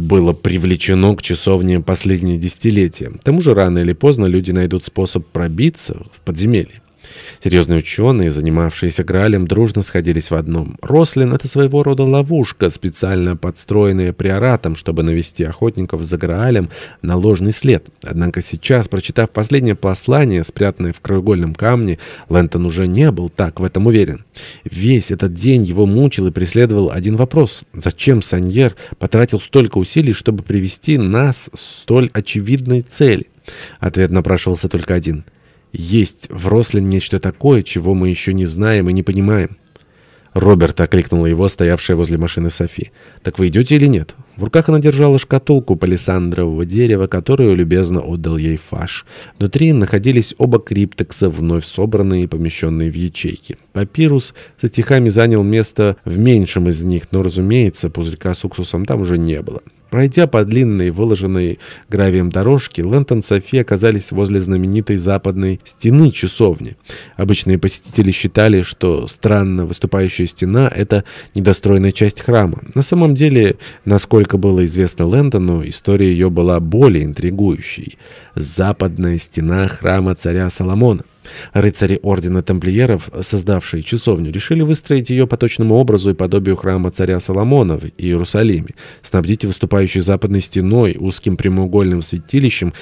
было привлечено к часовне последние десятилетия. К тому же рано или поздно люди найдут способ пробиться в подземелье. Серьезные ученые, занимавшиеся Граалем, дружно сходились в одном. Рослин — это своего рода ловушка, специально подстроенная приоратом, чтобы навести охотников за Граалем на ложный след. Однако сейчас, прочитав последнее послание, спрятанное в краеугольном камне, Лэнтон уже не был так в этом уверен. Весь этот день его мучил и преследовал один вопрос. Зачем Саньер потратил столько усилий, чтобы привести нас столь очевидной цели? Ответ напрашивался только один — есть в Рослин нечто такое, чего мы еще не знаем и не понимаем. Роберт окликнула его, стоявшая возле машины Софи. «Так вы идете или нет?» В руках она держала шкатулку палисандрового дерева, которую любезно отдал ей Фаш. Внутри находились оба криптекса, вновь собранные и помещенные в ячейки. Папирус со стихами занял место в меньшем из них, но, разумеется, пузырька с уксусом там уже не было. Пройдя по длинной, выложенной гравием дорожке, Лэнтон и Софи оказались возле знаменитой западной стены часовни. Обычные посетители считали, что странно выступающая стена — это недостроенная часть храма. На самом деле, насколько было известно Лэнтону, история ее была более интригующей. Западная стена храма царя Соломона. Рыцари Ордена Тамплиеров, создавшие часовню, решили выстроить ее по точному образу и подобию храма царя Соломона в Иерусалиме, снабдить выступающей западной стеной, узким прямоугольным святилищем